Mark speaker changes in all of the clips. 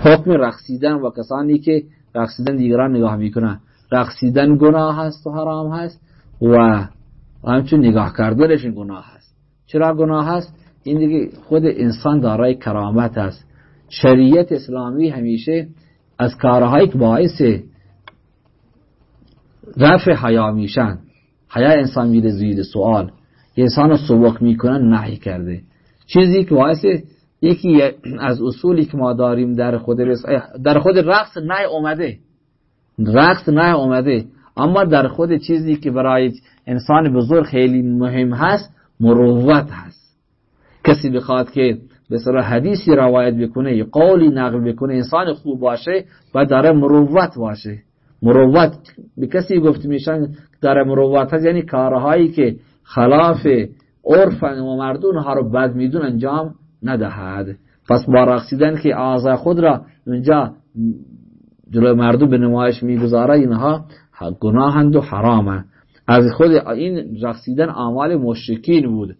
Speaker 1: حکم رقصیدن و کسانی که رقصیدن دیگران نگاه می‌کنن. رقصیدن گناه هست و حرام هست و همچون نگاه کردنش گناه هست. چرا گناه هست؟ این دیگه خود انسان دارای کرامت است. شریعت اسلامی همیشه از کارهایی که باعث رفع حیا میشن. حیا انسان میره زیر سوال. انسان رو سبک می‌کنن نهی کرده. چیزی که باعث یکی از اصولی که ما داریم در خود در خود رقص نه اومده. رقص نه اومده. اما در خود چیزی که برای انسان بزرگ خیلی مهم هست مروت هست. کسی بخواد که به صلاح حدیثی روایت بکنه قولی نقل بکنه انسان خوب باشه و داره مروت باشه. مروت به کسی گفت میشن داره مروت هست یعنی کارهایی که خلاف عرفن و مردون ها رو بد میدون انجام ندهد. پس با رقصیدن که آزا خود را اونجا جلو مردم به نمایش می‌گذاره اینها گناهند و حرامه. از خود این رقصیدن اعمال مشرکین بود.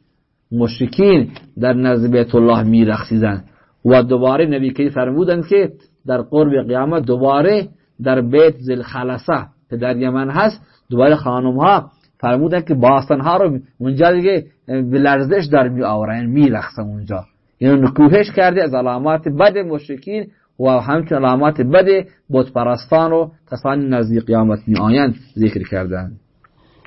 Speaker 1: مشرکین در نزد بیت الله می رقصیدن و دوباره نبی که فرمودند که در قرب قیامت دوباره در بیت زل خلصه که در یمن هست دوباره خانم ها فرمودن که باستان ها رو اونجا دیگه به لرزش در می آورن می رقصن اونجا. اینو نکوهش کرده از علامات بد مشرکین و همچنین علامات بد بت پرستان و کسانی نزدیک قیامت می آیند ذکر کردند